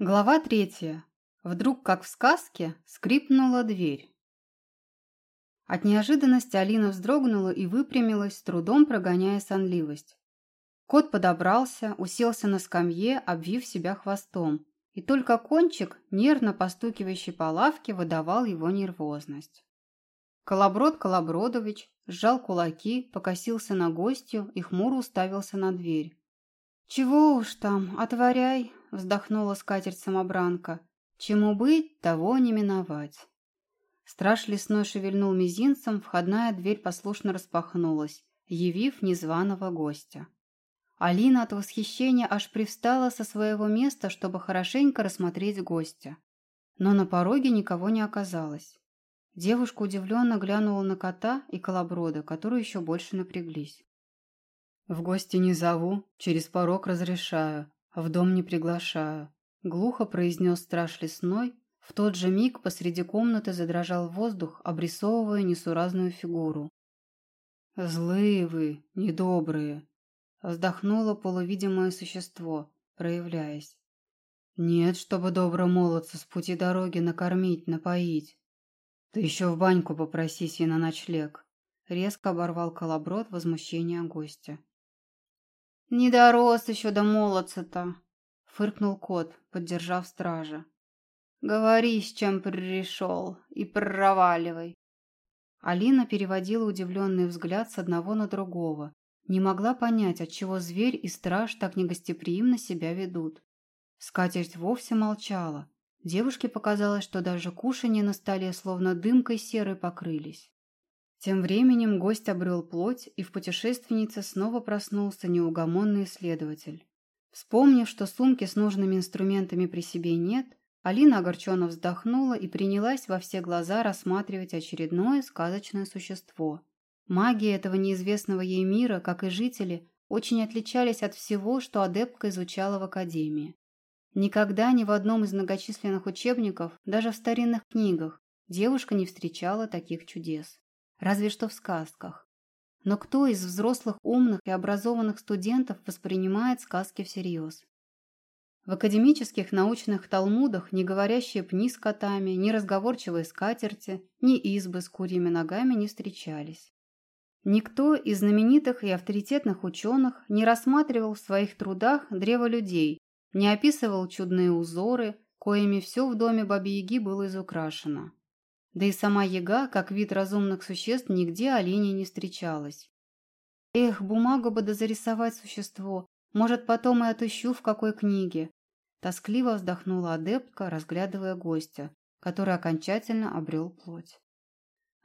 Глава третья. Вдруг, как в сказке, скрипнула дверь. От неожиданности Алина вздрогнула и выпрямилась, с трудом прогоняя сонливость. Кот подобрался, уселся на скамье, обвив себя хвостом, и только кончик, нервно постукивающий по лавке, выдавал его нервозность. Колоброд Колобродович сжал кулаки, покосился на гостью и хмуро уставился на дверь. «Чего уж там, отворяй!» – вздохнула скатерть-самобранка. «Чему быть, того не миновать». Страж лесной шевельнул мизинцем, входная дверь послушно распахнулась, явив незваного гостя. Алина от восхищения аж привстала со своего места, чтобы хорошенько рассмотреть гостя. Но на пороге никого не оказалось. Девушка удивленно глянула на кота и колоброда, которые еще больше напряглись. «В гости не зову, через порог разрешаю, в дом не приглашаю», — глухо произнес страж лесной. В тот же миг посреди комнаты задрожал воздух, обрисовывая несуразную фигуру. «Злые вы, недобрые», — вздохнуло полувидимое существо, проявляясь. «Нет, чтобы добро молодца с пути дороги накормить, напоить. Ты еще в баньку попросись и на ночлег», — резко оборвал колоброд возмущения гостя. «Не дорос еще до молодца-то!» — фыркнул кот, поддержав стража. «Говори, с чем пришел, и проваливай!» Алина переводила удивленный взгляд с одного на другого. Не могла понять, отчего зверь и страж так негостеприимно себя ведут. Скатерть вовсе молчала. Девушке показалось, что даже кушанье на столе словно дымкой серой покрылись. Тем временем гость обрел плоть, и в путешественнице снова проснулся неугомонный исследователь. Вспомнив, что сумки с нужными инструментами при себе нет, Алина огорченно вздохнула и принялась во все глаза рассматривать очередное сказочное существо. Маги этого неизвестного ей мира, как и жители, очень отличались от всего, что адепка изучала в академии. Никогда ни в одном из многочисленных учебников, даже в старинных книгах, девушка не встречала таких чудес разве что в сказках. Но кто из взрослых умных и образованных студентов воспринимает сказки всерьез? В академических научных талмудах не говорящие пни с котами, ни разговорчивые скатерти, ни избы с курьими ногами не встречались. Никто из знаменитых и авторитетных ученых не рассматривал в своих трудах древо людей, не описывал чудные узоры, коими все в доме Бабы-Яги было изукрашено. Да и сама яга, как вид разумных существ, нигде оленей не встречалась. Эх, бумагу бы дозарисовать существо, может, потом и отыщу в какой книге. Тоскливо вздохнула адептка, разглядывая гостя, который окончательно обрел плоть.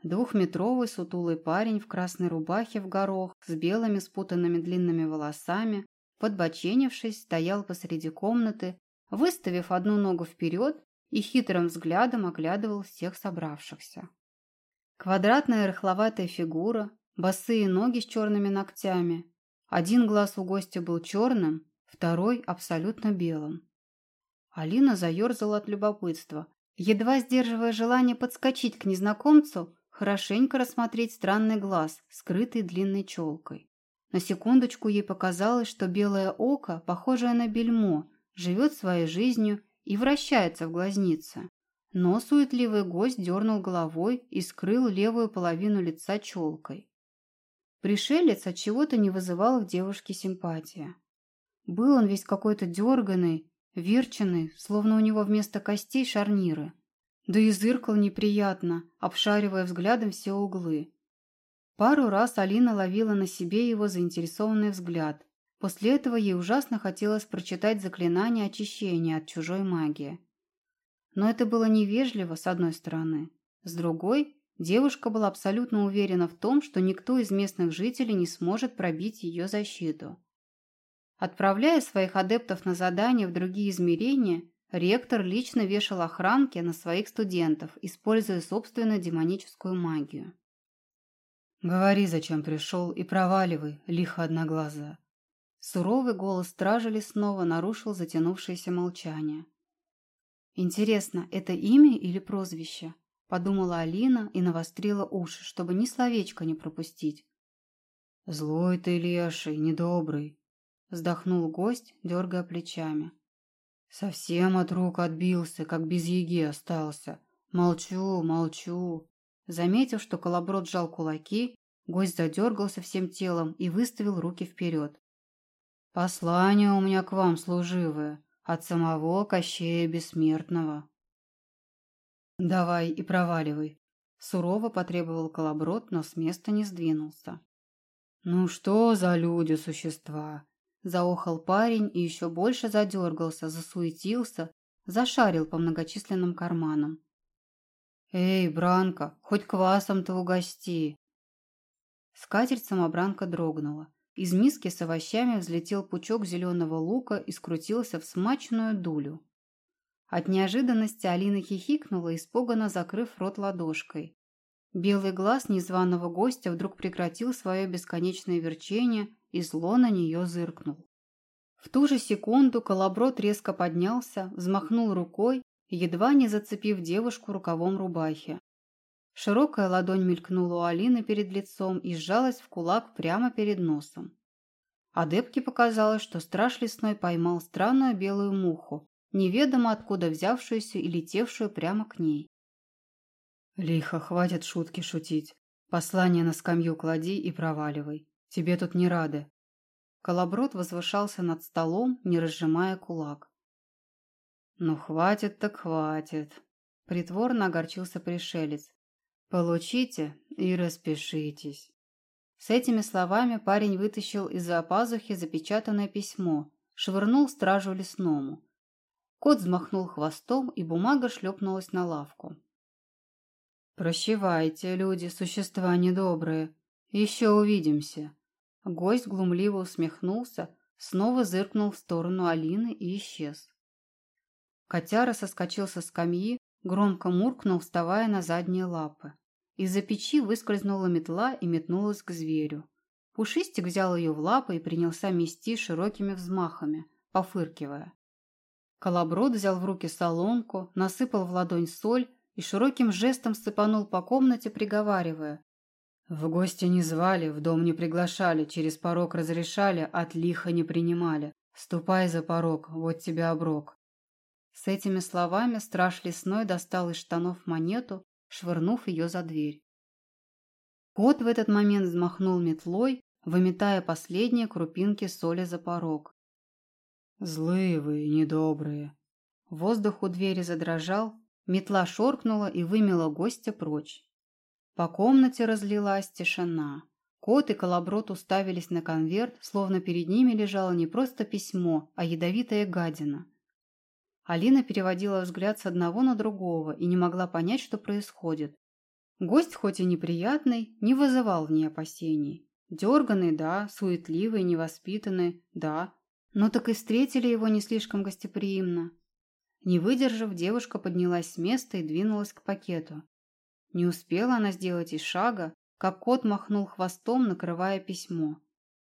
Двухметровый сутулый парень в красной рубахе в горох с белыми спутанными длинными волосами, подбоченившись, стоял посреди комнаты, выставив одну ногу вперед и хитрым взглядом оглядывал всех собравшихся. Квадратная рыхловатая фигура, босые ноги с черными ногтями. Один глаз у гостя был черным, второй абсолютно белым. Алина заерзала от любопытства, едва сдерживая желание подскочить к незнакомцу, хорошенько рассмотреть странный глаз, скрытый длинной челкой. На секундочку ей показалось, что белое око, похожее на бельмо, живет своей жизнью и вращается в глазнице. Но суетливый гость дернул головой и скрыл левую половину лица челкой. Пришелец от чего-то не вызывал в девушке симпатия. Был он весь какой-то дерганый, верченный, словно у него вместо костей шарниры. Да и зыркал неприятно, обшаривая взглядом все углы. Пару раз Алина ловила на себе его заинтересованный взгляд, После этого ей ужасно хотелось прочитать заклинание очищения от чужой магии. Но это было невежливо, с одной стороны. С другой, девушка была абсолютно уверена в том, что никто из местных жителей не сможет пробить ее защиту. Отправляя своих адептов на задания в другие измерения, ректор лично вешал охранки на своих студентов, используя собственную демоническую магию. «Говори, зачем пришел, и проваливай, лихо одноглазая», Суровый голос стражи лесного нарушил затянувшееся молчание. «Интересно, это имя или прозвище?» – подумала Алина и навострила уши, чтобы ни словечко не пропустить. «Злой ты, леший, недобрый!» – вздохнул гость, дергая плечами. Совсем от рук отбился, как без еги остался. Молчу, молчу. Заметив, что колоброд сжал кулаки, гость задергался всем телом и выставил руки вперед. «Послание у меня к вам служивое, от самого Кощея Бессмертного». «Давай и проваливай», — сурово потребовал колоброд, но с места не сдвинулся. «Ну что за люди-существа?» Заохал парень и еще больше задергался, засуетился, зашарил по многочисленным карманам. «Эй, Бранка, хоть квасом-то угости!» Скатерть-самобранка дрогнула. Из миски с овощами взлетел пучок зеленого лука и скрутился в смачную дулю. От неожиданности Алина хихикнула, испуганно закрыв рот ладошкой. Белый глаз незваного гостя вдруг прекратил свое бесконечное верчение и зло на нее зыркнул. В ту же секунду колоброд резко поднялся, взмахнул рукой, едва не зацепив девушку рукавом рубахи. Широкая ладонь мелькнула у Алины перед лицом и сжалась в кулак прямо перед носом. Адепке показалось, что страж лесной поймал странную белую муху, неведомо откуда взявшуюся и летевшую прямо к ней. «Лихо, хватит шутки шутить. Послание на скамью клади и проваливай. Тебе тут не рады». Колоброд возвышался над столом, не разжимая кулак. «Ну, хватит так хватит», — притворно огорчился пришелец. «Получите и распишитесь». С этими словами парень вытащил из-за пазухи запечатанное письмо, швырнул стражу лесному. Кот взмахнул хвостом, и бумага шлепнулась на лавку. «Прощевайте, люди, существа недобрые. Еще увидимся». Гость глумливо усмехнулся, снова зыркнул в сторону Алины и исчез. Котяра соскочил со скамьи, громко муркнул, вставая на задние лапы. Из-за печи выскользнула метла и метнулась к зверю. Пушистик взял ее в лапы и принялся мести широкими взмахами, пофыркивая. Колоброд взял в руки солонку, насыпал в ладонь соль и широким жестом сыпанул по комнате, приговаривая. «В гости не звали, в дом не приглашали, через порог разрешали, от лиха не принимали. Ступай за порог, вот тебе оброк». С этими словами страж лесной достал из штанов монету, швырнув ее за дверь. Кот в этот момент взмахнул метлой, выметая последние крупинки соли за порог. «Злые вы, недобрые!» Воздух у двери задрожал, метла шоркнула и вымела гостя прочь. По комнате разлилась тишина. Кот и колоброд уставились на конверт, словно перед ними лежало не просто письмо, а ядовитая гадина. Алина переводила взгляд с одного на другого и не могла понять, что происходит. Гость, хоть и неприятный, не вызывал в ней опасений. Дерганный, да, суетливый, невоспитанный, да, но так и встретили его не слишком гостеприимно. Не выдержав, девушка поднялась с места и двинулась к пакету. Не успела она сделать и шага, как кот махнул хвостом, накрывая письмо.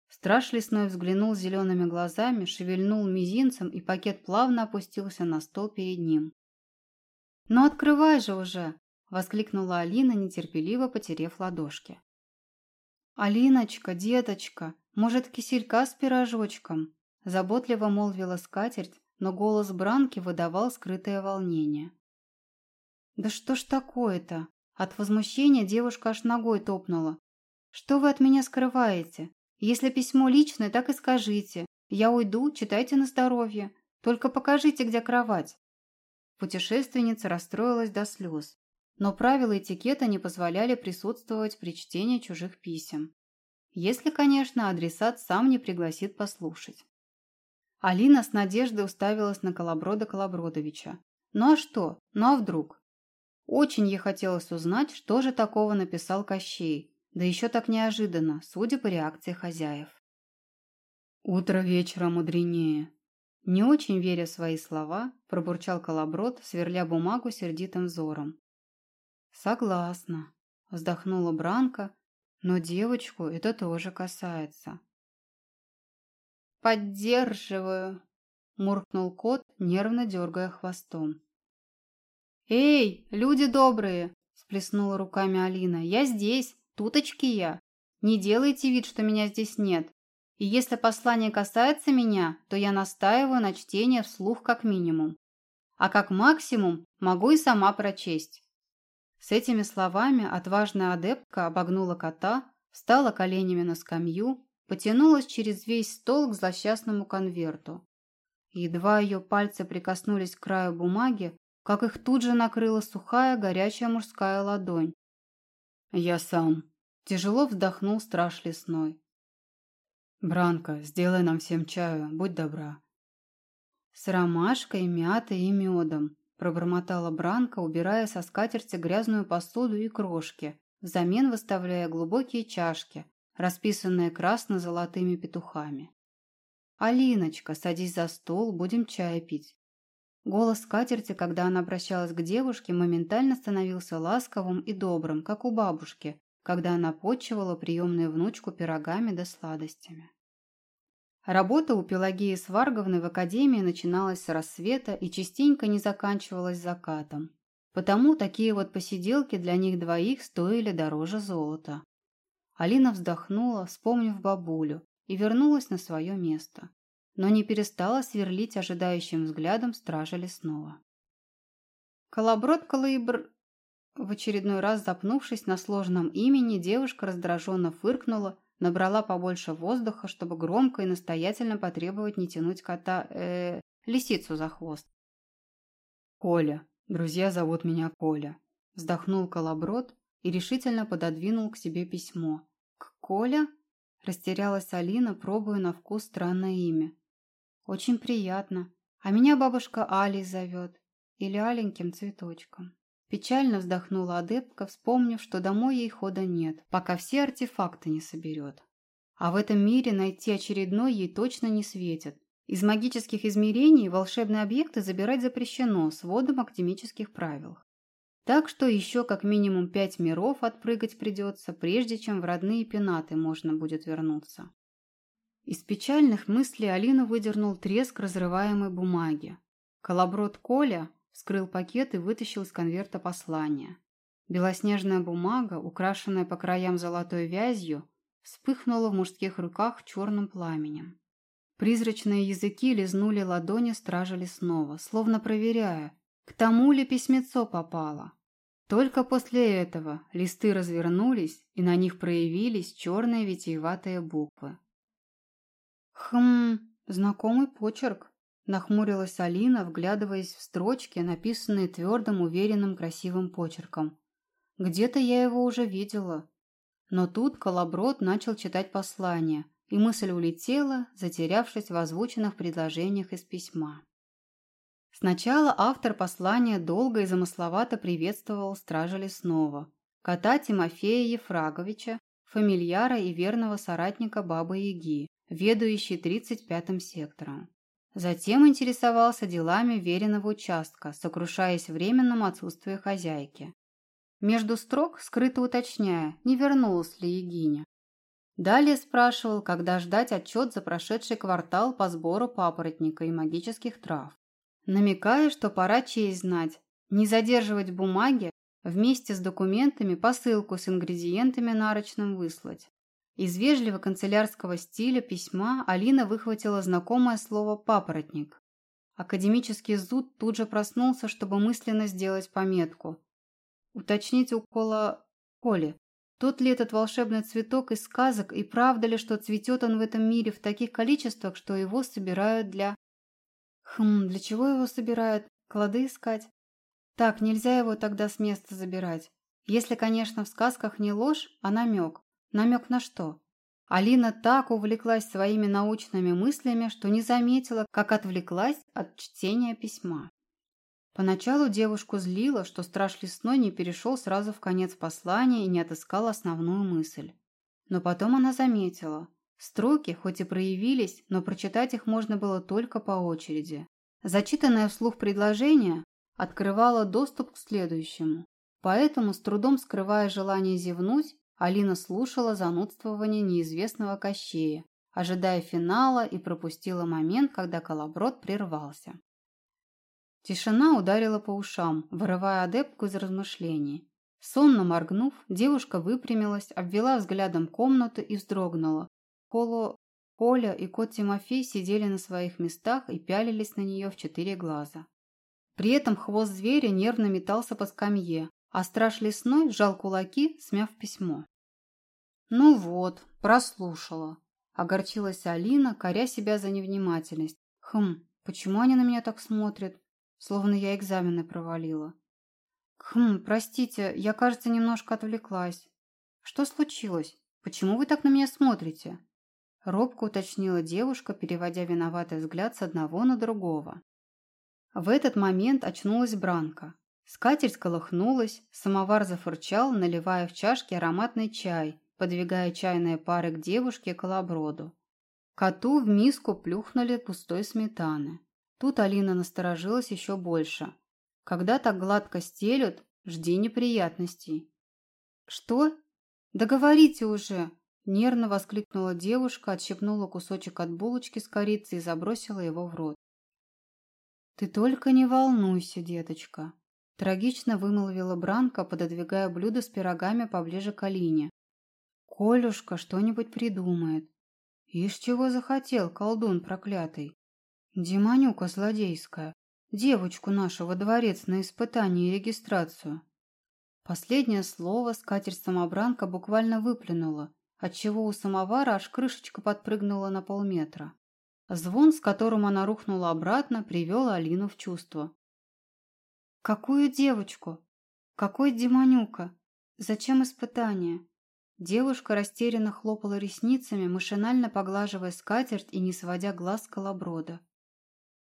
Страж лесной взглянул зелеными глазами, шевельнул мизинцем, и пакет плавно опустился на стол перед ним. «Ну открывай же уже!» – воскликнула Алина, нетерпеливо потерев ладошки. «Алиночка, деточка, может, киселька с пирожочком?» Заботливо молвила скатерть, но голос Бранки выдавал скрытое волнение. «Да что ж такое-то?» От возмущения девушка аж ногой топнула. «Что вы от меня скрываете? Если письмо личное, так и скажите. Я уйду, читайте на здоровье. Только покажите, где кровать». Путешественница расстроилась до слез, но правила этикета не позволяли присутствовать при чтении чужих писем. Если, конечно, адресат сам не пригласит послушать. Алина с надеждой уставилась на Колоброда Колобродовича. Ну а что? Ну а вдруг? Очень ей хотелось узнать, что же такого написал Кощей, да еще так неожиданно, судя по реакции хозяев. «Утро вечера мудренее», не очень веря в свои слова, пробурчал Колоброд, сверля бумагу сердитым взором. «Согласна», – вздохнула Бранка, – «но девочку это тоже касается. «Поддерживаю», – муркнул кот, нервно дергая хвостом. «Эй, люди добрые!» – сплеснула руками Алина. «Я здесь, туточки я. Не делайте вид, что меня здесь нет. И если послание касается меня, то я настаиваю на чтении вслух как минимум. А как максимум могу и сама прочесть. С этими словами отважная адептка обогнула кота, встала коленями на скамью, потянулась через весь стол к злосчастному конверту. Едва ее пальцы прикоснулись к краю бумаги, как их тут же накрыла сухая, горячая мужская ладонь. «Я сам», – тяжело вздохнул страж лесной. «Бранка, сделай нам всем чаю, будь добра». «С ромашкой, мятой и медом», – пробормотала Бранка, убирая со скатерти грязную посуду и крошки, взамен выставляя глубокие чашки, расписанные красно-золотыми петухами. «Алиночка, садись за стол, будем чай пить». Голос скатерти, когда она обращалась к девушке, моментально становился ласковым и добрым, как у бабушки, когда она почивала приемную внучку пирогами да сладостями. Работа у Пелагеи Сварговны в академии начиналась с рассвета и частенько не заканчивалась закатом. Потому такие вот посиделки для них двоих стоили дороже золота. Алина вздохнула, вспомнив бабулю, и вернулась на свое место но не перестала сверлить ожидающим взглядом стража лесного. Колоброд Калаибр... В очередной раз запнувшись на сложном имени, девушка раздраженно фыркнула, набрала побольше воздуха, чтобы громко и настоятельно потребовать не тянуть кота... э лисицу за хвост. «Коля. Друзья зовут меня Коля», – вздохнул Колоброд и решительно пододвинул к себе письмо. «К Коля?» – растерялась Алина, пробуя на вкус странное имя. «Очень приятно. А меня бабушка Али зовет. Или аленьким цветочком». Печально вздохнула адептка, вспомнив, что домой ей хода нет, пока все артефакты не соберет. А в этом мире найти очередной ей точно не светит. Из магических измерений волшебные объекты забирать запрещено с вводом академических правил. Так что еще как минимум пять миров отпрыгать придется, прежде чем в родные пенаты можно будет вернуться. Из печальных мыслей Алину выдернул треск разрываемой бумаги. Колоброд Коля вскрыл пакет и вытащил из конверта послание. Белоснежная бумага, украшенная по краям золотой вязью, вспыхнула в мужских руках черным пламенем. Призрачные языки лизнули ладони стража лесного, словно проверяя, к тому ли письмецо попало. Только после этого листы развернулись, и на них проявились черные витиеватые буквы. «Хм, знакомый почерк», – нахмурилась Алина, вглядываясь в строчки, написанные твердым, уверенным, красивым почерком. «Где-то я его уже видела». Но тут Колоброд начал читать послание, и мысль улетела, затерявшись в озвученных предложениях из письма. Сначала автор послания долго и замысловато приветствовал стража лесного, кота Тимофея Ефраговича, фамильяра и верного соратника Бабы-Яги, ведущий 35-м сектором. Затем интересовался делами веренного участка, сокрушаясь временному отсутствию хозяйки. Между строк, скрыто уточняя, не вернулась ли Егиня. Далее спрашивал, когда ждать отчет за прошедший квартал по сбору папоротника и магических трав. Намекая, что пора честь знать, не задерживать бумаги, вместе с документами посылку с ингредиентами нарочным выслать. Из вежливо канцелярского стиля письма Алина выхватила знакомое слово «папоротник». Академический зуд тут же проснулся, чтобы мысленно сделать пометку. Уточнить укола Коли. Тот ли этот волшебный цветок из сказок, и правда ли, что цветет он в этом мире в таких количествах, что его собирают для... Хм, для чего его собирают? Клады искать? Так, нельзя его тогда с места забирать. Если, конечно, в сказках не ложь, а намек. Намек на что? Алина так увлеклась своими научными мыслями, что не заметила, как отвлеклась от чтения письма. Поначалу девушку злило, что страж лесной не перешел сразу в конец послания и не отыскал основную мысль. Но потом она заметила. Строки, хоть и проявились, но прочитать их можно было только по очереди. Зачитанное вслух предложение открывало доступ к следующему. Поэтому, с трудом скрывая желание зевнуть, Алина слушала занудствование неизвестного Кощея, ожидая финала и пропустила момент, когда колоброд прервался. Тишина ударила по ушам, вырывая адепку из размышлений. Сонно моргнув, девушка выпрямилась, обвела взглядом комнату и вздрогнула. Коло... Коля и кот Тимофей сидели на своих местах и пялились на нее в четыре глаза. При этом хвост зверя нервно метался по скамье, а страж лесной сжал кулаки, смяв письмо. «Ну вот, прослушала», – огорчилась Алина, коря себя за невнимательность. «Хм, почему они на меня так смотрят? Словно я экзамены провалила». «Хм, простите, я, кажется, немножко отвлеклась. Что случилось? Почему вы так на меня смотрите?» Робко уточнила девушка, переводя виноватый взгляд с одного на другого. В этот момент очнулась Бранка. Скатерть колыхнулась, самовар зафурчал, наливая в чашки ароматный чай, подвигая чайные пары к девушке и колоброду. Коту в миску плюхнули пустой сметаны. Тут Алина насторожилась еще больше. Когда так гладко стелют, жди неприятностей. «Что? Да говорите уже!» Нервно воскликнула девушка, отщепнула кусочек от булочки с корицей и забросила его в рот. «Ты только не волнуйся, деточка!» Трагично вымолвила Бранка, пододвигая блюдо с пирогами поближе к Алине. «Колюшка что-нибудь придумает. Ишь чего захотел, колдун проклятый. Демонюка злодейская. Девочку нашу во дворец на испытание и регистрацию». Последнее слово скатерть-самобранка буквально выплюнула, отчего у самовара аж крышечка подпрыгнула на полметра. Звон, с которым она рухнула обратно, привел Алину в чувство. «Какую девочку? Какой демонюка? Зачем испытание?» Девушка растерянно хлопала ресницами, машинально поглаживая скатерть и не сводя глаз с колоброда.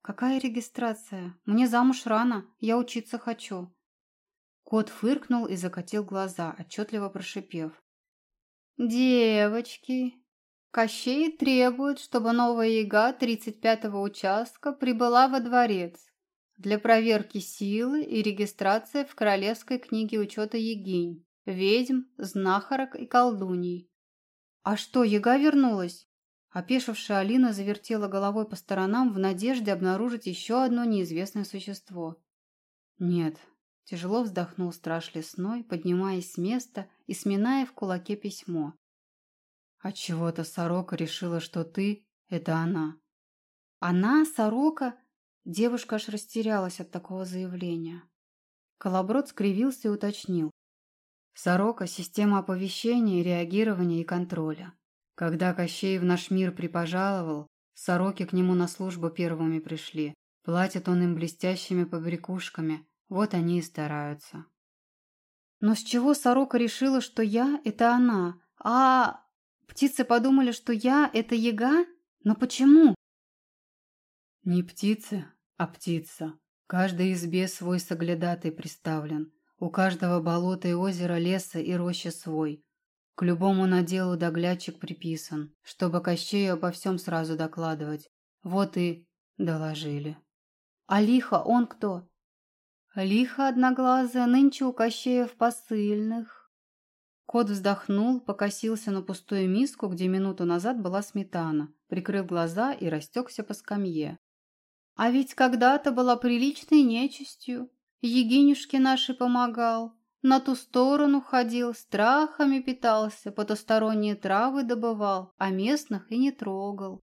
«Какая регистрация? Мне замуж рано, я учиться хочу». Кот фыркнул и закатил глаза, отчетливо прошипев. «Девочки, Кощей требует, чтобы новая яга 35-го участка прибыла во дворец для проверки силы и регистрации в Королевской книге учета ягинь, ведьм, знахарок и колдуний. «А что, яга вернулась?» Опешившая Алина завертела головой по сторонам в надежде обнаружить еще одно неизвестное существо. «Нет», – тяжело вздохнул страж лесной, поднимаясь с места и сминая в кулаке письмо. Отчего-то сорока решила, что ты – это она. Она, сорока? Девушка аж растерялась от такого заявления. Колоброд скривился и уточнил. Сорока – система оповещения, реагирования и контроля. Когда Кощей в наш мир припожаловал, сороки к нему на службу первыми пришли. Платит он им блестящими побрякушками, вот они и стараются. Но с чего сорока решила, что я – это она, а Птицы подумали, что я – это яга? Но почему? Не птицы, а птица. Каждой избе свой соглядатый приставлен. У каждого болота и озера, леса и рощи свой. К любому наделу доглядчик приписан, чтобы Кощею обо всем сразу докладывать. Вот и доложили. А лихо он кто? Лихо одноглазая нынче у Кощея в посыльных. Кот вздохнул, покосился на пустую миску, где минуту назад была сметана, прикрыл глаза и растекся по скамье. «А ведь когда-то была приличной нечистью. Егинюшке нашей помогал. На ту сторону ходил, страхами питался, потусторонние травы добывал, а местных и не трогал.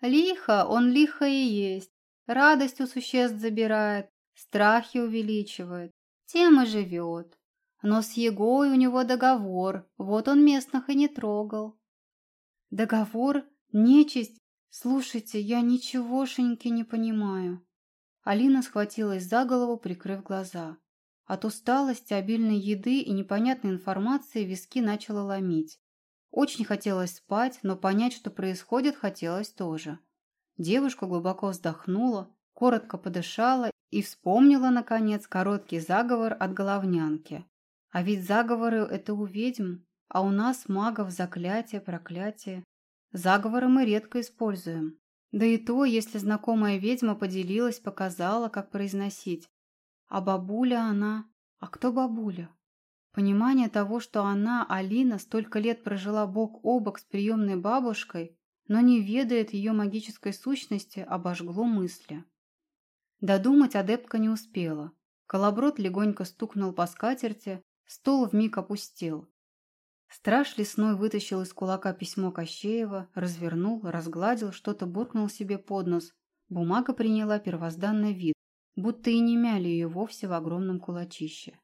Лихо он лихо и есть, радость у существ забирает, страхи увеличивает, тем и живет. Но с Егой у него договор, вот он местных и не трогал. Договор? Нечисть? Слушайте, я ничегошеньки не понимаю. Алина схватилась за голову, прикрыв глаза. От усталости, обильной еды и непонятной информации виски начала ломить. Очень хотелось спать, но понять, что происходит, хотелось тоже. Девушка глубоко вздохнула, коротко подышала и вспомнила, наконец, короткий заговор от головнянки. А ведь заговоры – это у ведьм, а у нас магов заклятие, проклятие. Заговоры мы редко используем. Да и то, если знакомая ведьма поделилась, показала, как произносить. А бабуля она... А кто бабуля? Понимание того, что она, Алина, столько лет прожила бок о бок с приемной бабушкой, но не ведает ее магической сущности, обожгло мысли. Додумать адептка не успела. Колоброд легонько стукнул по скатерти, Стол вмиг опустел. Страж лесной вытащил из кулака письмо Кощеева, развернул, разгладил, что-то буркнул себе под нос. Бумага приняла первозданный вид, будто и не мяли ее вовсе в огромном кулачище.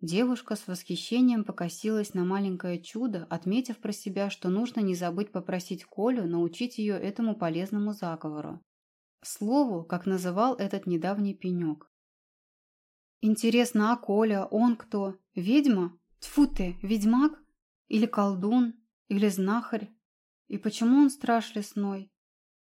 Девушка с восхищением покосилась на маленькое чудо, отметив про себя, что нужно не забыть попросить Колю научить ее этому полезному заговору. Слову, как называл этот недавний пенек. «Интересно, а Коля, он кто? Ведьма? Тьфу ты, ведьмак? Или колдун? Или знахарь? И почему он страж лесной?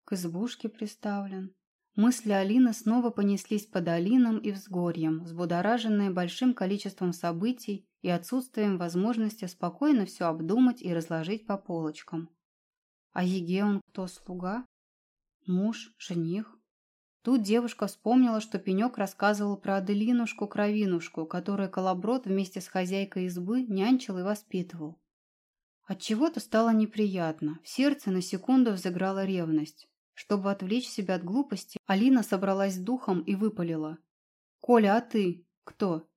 К избушке приставлен?» Мысли Алины снова понеслись по долинам и взгорьям, взбудораженные большим количеством событий и отсутствием возможности спокойно все обдумать и разложить по полочкам. А Еге он кто, слуга? Муж? Жених? Тут девушка вспомнила, что Пенек рассказывал про Аделинушку-кровинушку, которую Колоброд вместе с хозяйкой избы нянчил и воспитывал. Отчего-то стало неприятно, в сердце на секунду взыграла ревность. Чтобы отвлечь себя от глупости, Алина собралась с духом и выпалила. «Коля, а ты? Кто?»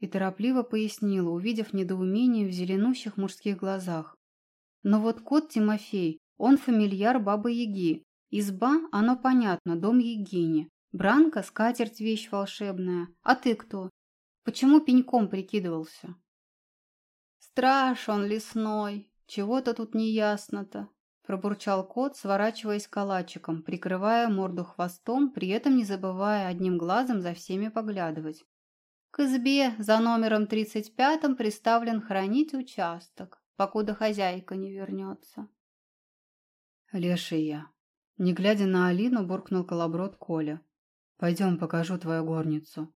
И торопливо пояснила, увидев недоумение в зеленущих мужских глазах. «Но вот кот Тимофей, он фамильяр Бабы-Яги. Изба, оно понятно, дом Егини. Бранка – скатерть вещь волшебная. А ты кто? Почему пеньком прикидывался?» «Страж он лесной, чего-то тут неясно-то», Пробурчал кот, сворачиваясь калачиком, прикрывая морду хвостом, при этом не забывая одним глазом за всеми поглядывать. К избе за номером 35 приставлен хранить участок, покуда хозяйка не вернется. Леший я. Не глядя на Алину, буркнул колоброд Коля. Пойдем, покажу твою горницу.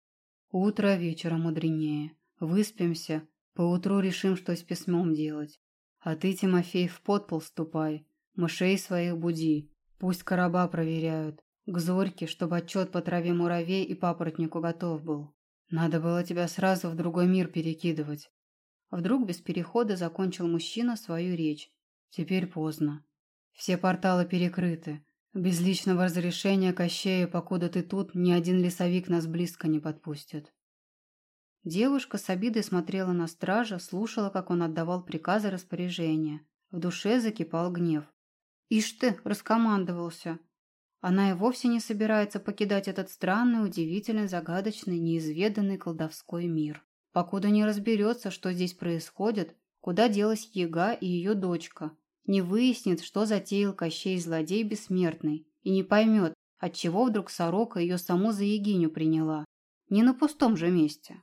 Утро вечера мудренее. Выспимся, поутру решим, что с письмом делать. А ты, Тимофей, в подпол ступай. Мышей своих буди. Пусть короба проверяют. К зорьке, чтобы отчет по траве муравей и папоротнику готов был. Надо было тебя сразу в другой мир перекидывать. Вдруг без перехода закончил мужчина свою речь. Теперь поздно. Все порталы перекрыты. Без личного разрешения Кощея, покуда ты тут, ни один лесовик нас близко не подпустит. Девушка с обидой смотрела на стража, слушала, как он отдавал приказы распоряжения. В душе закипал гнев. Ишь ты, раскомандовался. Она и вовсе не собирается покидать этот странный, удивительный, загадочный, неизведанный колдовской мир. Покуда не разберется, что здесь происходит, куда делась Ега и ее дочка, не выяснит, что затеял Кощей злодей бессмертный, и не поймет, отчего вдруг сорока ее саму за Егиню приняла. Не на пустом же месте.